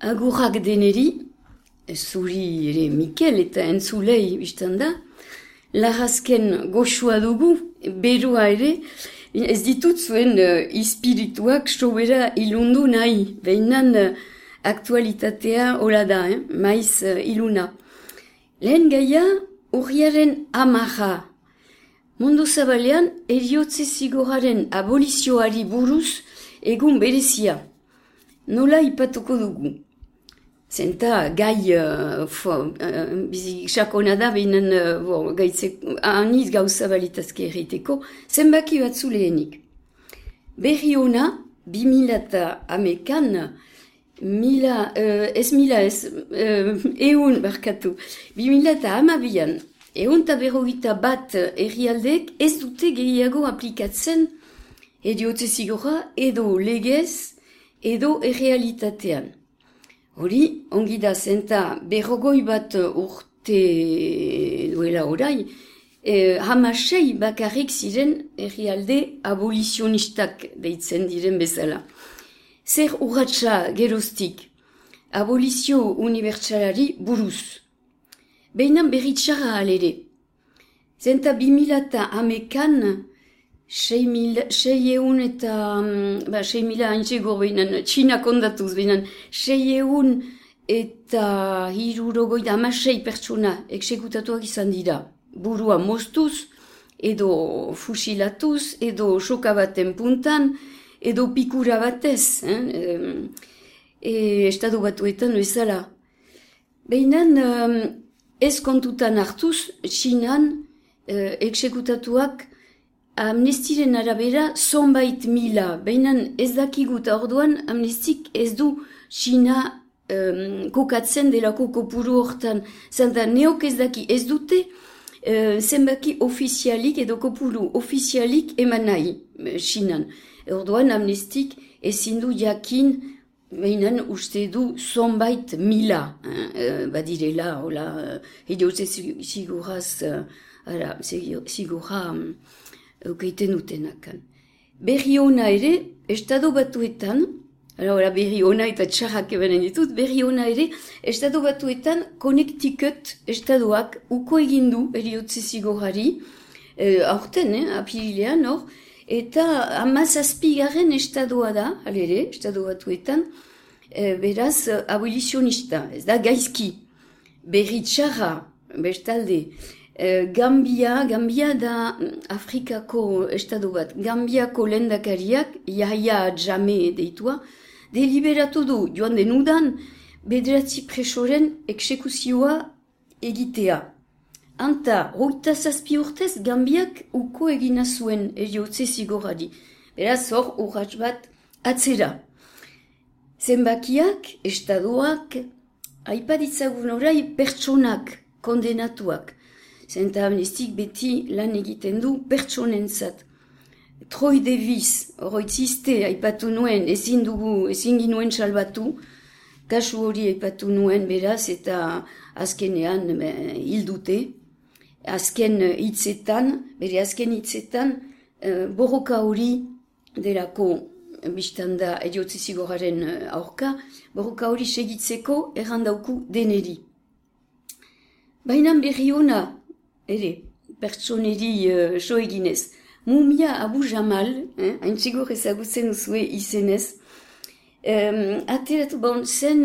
Agurrak deneri, zuri ere Mikel eta entzulei biztan da, lahazken goxua dugu, berua ere, ez ditut zuen uh, ispirituak sobera ilundu nahi, behinan uh, aktualitatea hola da, eh? maiz uh, iluna. Lehen gaia, urriaren amaja. Mundu zabalean, eriotze zigoraren abolizioari buruz egun berezia. Nola ipatuko dugu? Zenta gai uh, uh, bizik sakona da behinen uh, bo, aniz gauza balitazke erriteko, zenbaki batzu lehenik. Berri hona, bi mila eta amekan, mila, uh, ez mila ez, uh, eun barkatu, bi mila eta amabian, eun eta berrogita bat errialdek ez dute gehiago aplikatzen ediotze zigora edo legez edo errealitatean. Hori, ongi da zenta berrogoi bat urte duela orai, e, hamasei bakarrik ziren errialde abolizionistak deitzen diren bezala. Zer urratxa geroztik, abolizio unibertsalari buruz. Behinan berritxara alere. Zenta bimilata amekan, sei, eun eta, mm, ba, sei mila haintxego behinan, txina kondatuz behinan, sei eun eta hirurogoi da amasei pertsona eksekutatuak izan dira. Burua moztuz, edo fusilatuz, edo soka baten puntan, edo pikura batez, eh? e, estadu batuetan bezala. Behinan, ez kontutan hartuz, txinan, eh, eksekutatuak amnestiren arabera zonbait mila, baina ez dakigut orduan amnestik ez du China um, kokatzen delako kopuru hortan. Zanta neok ez daki ez dute uh, zenbaki ofizialik edo kopuru ofizialik eman nahi Chinan. Orduan amnestik ezin du jakin Behinan uste du zonbait mila, eh, badirela, hola, uh, edoze siguraz, uh, ara, sigura, um, eukeiten utenakan. Berri hona ere, estado batuetan, Hala, berri hona eta txarrak ebenen ditut, berri hona ere, estado batuetan konektikot estadoak uko egindu eriotze zigorari, eh, aurten, eh, apililean hor, eta amazazpigaren estadoa da, alere, estado batuetan, eh, beraz, abolizionista, ez da gaizki, berri txarra, bestalde, Gambia, Gambia da mm, Afrikako estadu bat, Gambiako lendakariak, jaia jame deitua, deliberatu du joan denudan bederatzi presoren eksekuzioa egitea. Anta, hoita zazpi urtez, Gambiak uko egina zuen eriotze zigorari. Beraz hor, urratz bat atzera. Zenbakiak, estaduak, aipaditzagun orai pertsonak kondenatuak zenta amnestik beti lan egiten du pertsonentzat. Troy Davis, horretziste, aipatu nuen, ezin dugu, ezin ginuen salbatu, kasu hori aipatu nuen beraz, eta azkenean hil dute. Azken hitzetan, bere azken hitzetan, uh, borroka hori delako biztanda ediotzi zigoraren uh, aurka, borroka hori segitzeko errandauku deneri. Baina berri hona, ere, pertsoneri uh, so eginez. Mumia Abu Jamal, eh, hain txigur ezagutzen uzue izenez, um, ateratu bon zen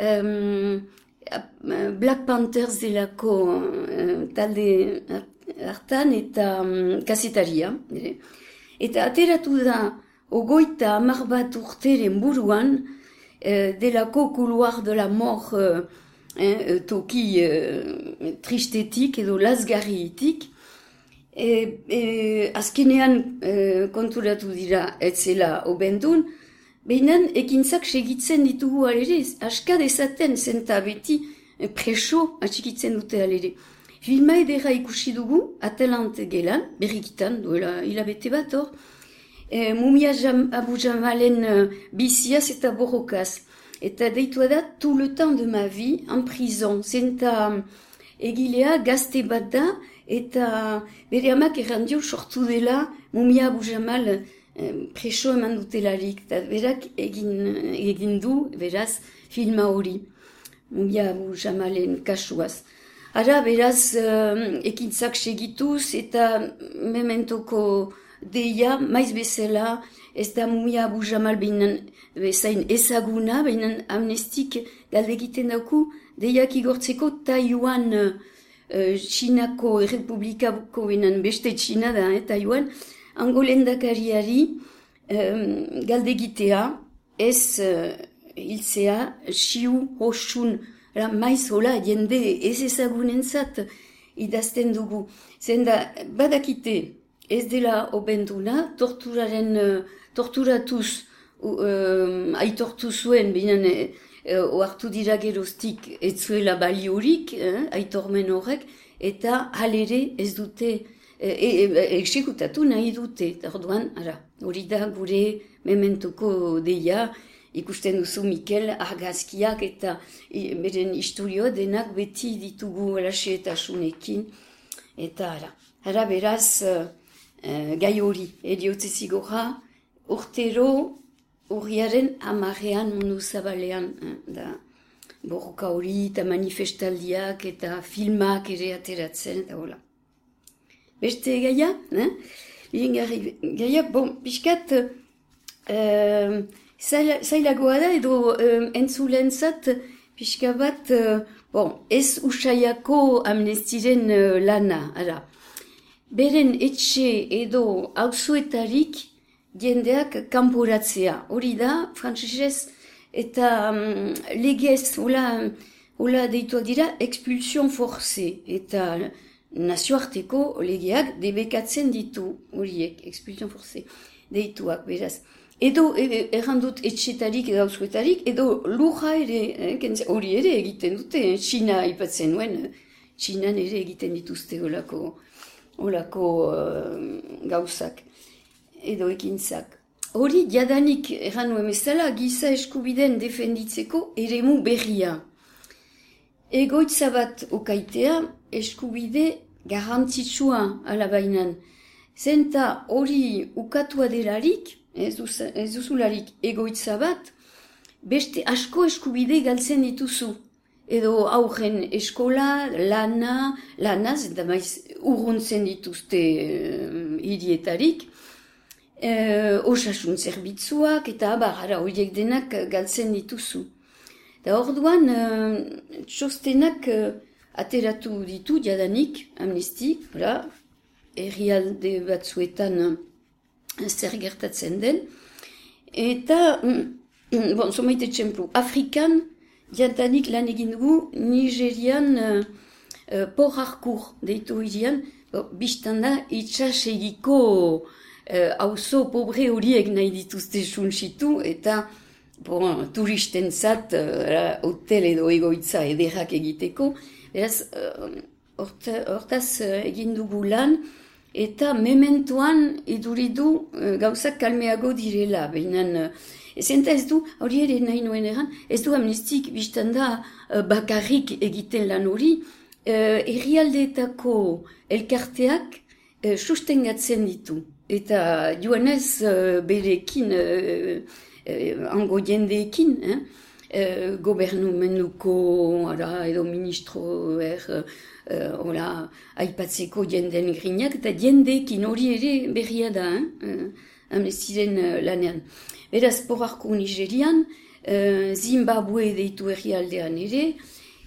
um, Black Panthers delako uh, talde hartan eta um, kasetaria. Ere. Eta ateratu da ogoita amar bat urteren buruan uh, delako couloir de la mort uh, eh, toki eh, tristetik edo lasgarritik, e, e, azkenean e, konturatu dira etzela obendun, behinan ekintzak segitzen ditugu alere, aska dezaten zenta beti e, preso atxikitzen dute alere. Filma edera ikusi dugu, atelant gelan, berrikitan, duela hilabete bat hor, e, mumia jam, abu jamalen uh, biziaz eta borrokaz. Eta tout le temps de ma vie en prison. Zenta um, egilea gazte bat da, eta bere amak errandio sortu dela mumia abu jamal preso eman dutelarik, eta berak egin, egin du, beraz, filma hori, Mumia Abu Jamalen kasuaz. Ara, beraz, uh, ekintzak segituz eta mementoko deia, maiz bezala, ez da Mumia Abu Jamal behinan bezain ezaguna, behinan amnestik galdegiten dauku, deiak igortzeko Taiwan uh, Txinako errepublikako behinan beste Txina da, eh, Taiwan, angolendakariari um, galdegitea, ez uh, hiltzea, siu, hoxun, Ra, maiz hola, jende ez ezagunen zat idazten dugu. Zenda, badakite, ez dela obenduna, torturaren, uh, torturatuz, uh, aitortu zuen, binen, uh, oartu dira geroztik, ez zuela baliorik, eh, aitormen horrek, eta halere ez dute, eksekutatu e, e, nahi dute, orduan, ara, hori da gure mementuko deia, ikusten duzu Mikel argazkiak eta beren historioa denak beti ditugu elase eta sunekin. Eta ara, ara beraz uh, gai hori, eriotze zigorra, urtero urriaren amarrean mundu zabalean uh, da borroka hori eta manifestaldiak eta filmak ere ateratzen eta hola. Beste gaia, eh? gaia, bon, piskat, uh, zailagoa da edo um, entzulen zat pixka bat uh, bon, ez usaiako amnestiren uh, lana ara. beren etxe edo hauzuetarik jendeak kanporatzea. Hori da frantzesez eta um, legez hola, hola deituak dira expulsion forze eta nazioarteko legeak debekatzen ditu horiek expulsion forze deituak beraz. Edo e, errandut etxetarik edo auzuetarik, edo luja ere, eh, hori ere egiten dute, eh, Txina ipatzen nuen, Txinan ere egiten dituzte olako, olako uh, gauzak, edo ekintzak. Hori jadanik erran nuen bezala, giza eskubiden defenditzeko eremu berria. Egoitza bat okaitea, eskubide garantzitsua alabainan. Zenta hori ukatua delarik, ez, duzularik egoitza bat, beste asko eskubide galtzen dituzu. Edo aurren eskola, lana, lanaz, eta maiz urruntzen dituzte uh, hirietarik, uh, osasun zerbitzuak, eta abar, horiek denak galtzen dituzu. Da orduan, uh, txostenak uh, ateratu ditu jadanik, amnistik, herrialde batzuetan zer gertatzen den. Eta, mm, bon, somaite txemplu, Afrikan, jantanik lan egin dugu, Nigerian uh, por harkur deitu hirian, biztan da, itxasegiko hauzo uh, pobre horiek nahi dituzte suntsitu, eta bon, turisten zat, uh, hotel edo egoitza ederrak egiteko, beraz, uh, hortaz egin dugu lan, eta mementuan iduridu uh, gauzak kalmeago direla, behinan, uh, ez du, hori ere nahi nuen eran, ez du amnistik biztan da uh, bakarrik egiten lan hori, uh, errialdeetako elkarteak uh, sustengatzen ditu. Eta joanez uh, berekin, uh, uh, ango jendeekin, eh? uh, gobernumenduko, ara, edo ministro, er, uh, hola, aipatzeko jenden grinak, eta jendekin hori ere berria da, eh? amnestiren lanean. Beraz, porarko Nigerian, uh, Zimbabwe deitu herrialdean ere,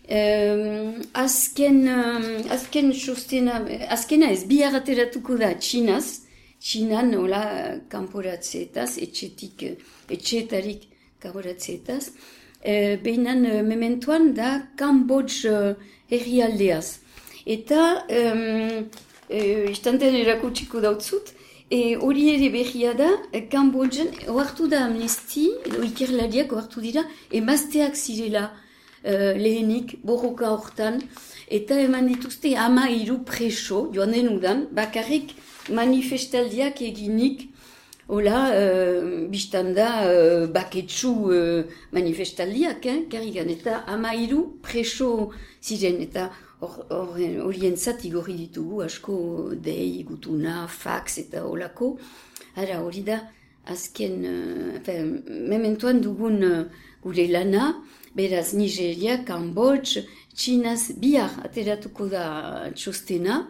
um, azken, um, azken sostena, azkena ez bihar ateratuko da Txinaz, Txinan nola kanporatzeetaz, etxetik, etxetarik kanporatzeetaz, uh, behinan uh, mementuan da Kambodž uh, herrialdeaz. Eta, um, e, istantean erakutsiko dautzut, e, hori ere berria da, e, Kambodjan, oartu da amnesti, edo ikerlariak oartu dira, emazteak zirela uh, lehenik, borroka hortan, eta eman dituzte ama iru preso, joan den udan, bakarrik manifestaldiak eginik, Hola, uh, biztanda uh, baketsu uh, manifestaldiak, eh, karrigan, eta ama iru preso ziren, eta horien zat igorri ditugu asko dei, gutuna, fax eta olako. Ara hori da, azken, uh, mementuan dugun uh, gure lana, beraz Nigeria, Kambodж, Txinaz, bihar ateratuko da txostena,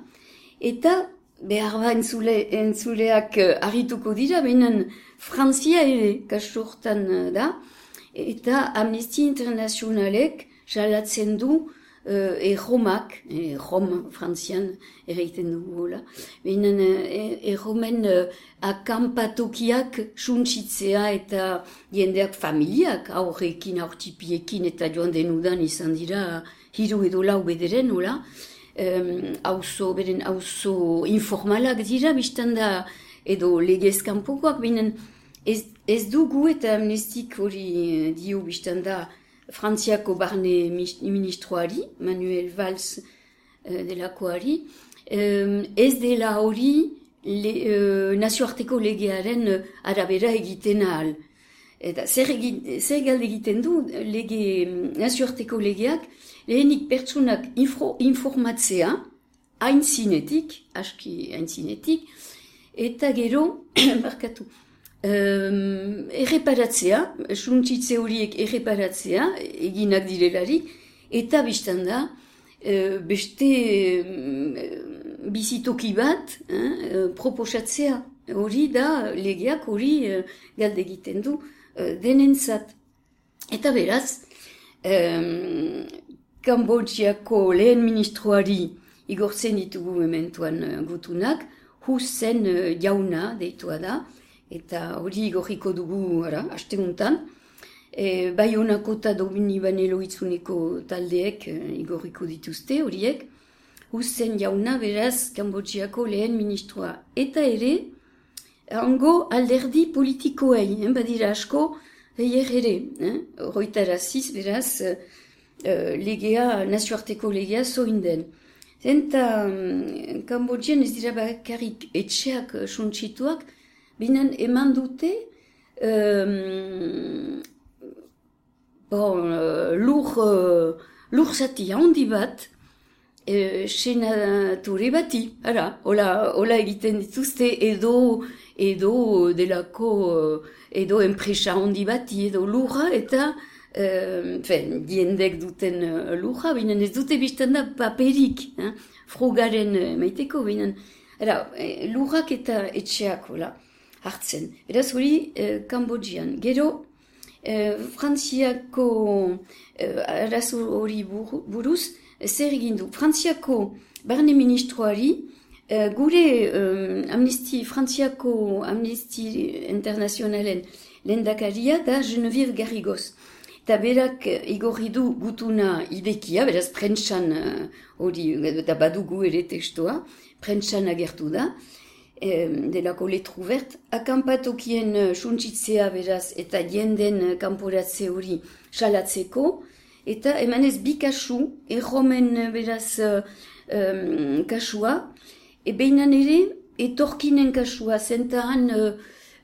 eta behar ba entzule, entzuleak uh, argituko dira, benen Frantzia ere kasurtan da, eta Amnesty Internationalek jalatzen du uh, erromak, errom frantzian erreiten dugu gola, behinan erromen uh, akampatokiak suntsitzea eta jendeak familiak aurrekin, aurtipiekin eta joan denudan izan dira hiru edo lau bederen, hola, um, auzo, beren auzo informalak dira, biztan da edo legez kanpokoak, behinan ez, ez dugu eta amnestik hori dio biztan da Frantziako barne ministroari, Manuel Valls uh, delakoari, um, ez dela hori le, uh, nazioarteko legearen arabera egiten ahal. Eta zer, egin, zer galde egiten du lege, nazioarteko legeak, lehenik pertsunak info, informatzea, hain zinetik, aski hain zinetik, eta gero, barkatu, um, erreparatzea, suntzitze horiek erreparatzea, eginak direlarik, eta biztan da, uh, beste uh, bizitoki bat uh, proposatzea. Hori da, legeak hori uh, galde egiten du uh, denentzat. Eta beraz, um, Kambodžiako lehen ministroari igortzen ditugu mementuan gutunak, huzen uh, jauna deitua da, eta hori gorriko dugu, ara, aste guntan. E, bai honako eta domini banelo itzuneko taldeek e, igorriko dituzte horiek. Huzen jauna beraz Kambodžiako lehen ministroa. Eta ere, hango alderdi politikoei, eh, badira asko, eier ere, eh, roitaraziz beraz, e, legea, nazioarteko legea zoinden. Zenta, um, Kambodžian ez dira bakarrik etxeak suntsituak, binen eman dute um, bon, uh, lur, uh, lur zati handi bat uh, senature bati, ara, hola, hola egiten dituzte edo edo delako uh, edo enpresa handi bati edo lurra eta uh, fen, diendek duten uh, lurra, binen ez dute bizten da paperik, eh? frugaren uh, maiteko, binen, ara, lurrak eta etxeak, hola hartzen. Beraz hori eh, Kambodžian. Gero, eh, Frantziako eh, arazo hori buruz, zer egin du. Frantziako barne ministroari, eh, gure eh, amnesti, Frantziako amnesti internazionalen lendakaria da Genevieve Garrigos. Eta berak igorri du gutuna idekia, beraz prentsan eh, hori, eta badugu ere testoa, prentsan agertu da delako letru bert, akampatokien uh, suntsitzea beraz eta jenden uh, kanporatze hori salatzeko, eta emanez bi kasu, erromen uh, beraz um, kasua, e behinan ere, etorkinen kasua, zentahan uh,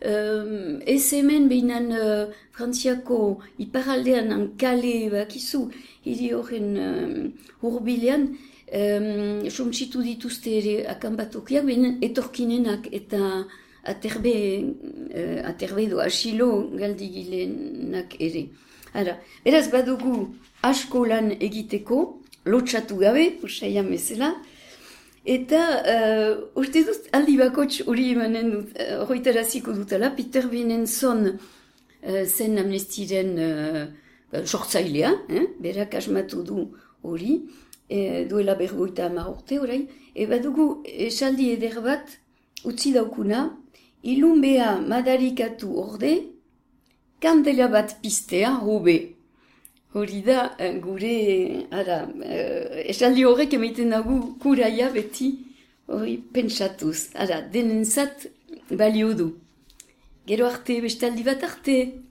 um, ez hemen behinan uh, frantziako iparaldean kale bakizu, hiri horren uh, urbilean, um, suntsitu dituzte ere akanbatokiak, baina etorkinenak eta aterbe, uh, aterbe edo asilo galdigilenak ere. Ara, beraz badugu asko lan egiteko, lotxatu gabe, usaian bezala, Eta, uh, uste dut, aldi bakots hori emanen dut, uh, hoitaraziko dutela, Peter Benen zon uh, zen amnestiren uh, sortzailea, eh? berak asmatu du hori, e, duela bergoita ama urte orain, e badugu esaldi eder bat utzi daukuna, ilunbea madarikatu orde, kandela bat pistea hobe. Hori da, e, gure, ara, e, esaldi horrek emaiten dago kuraia beti, hori pentsatuz, ara, denentzat balio du. Gero arte, bestaldi bat arte.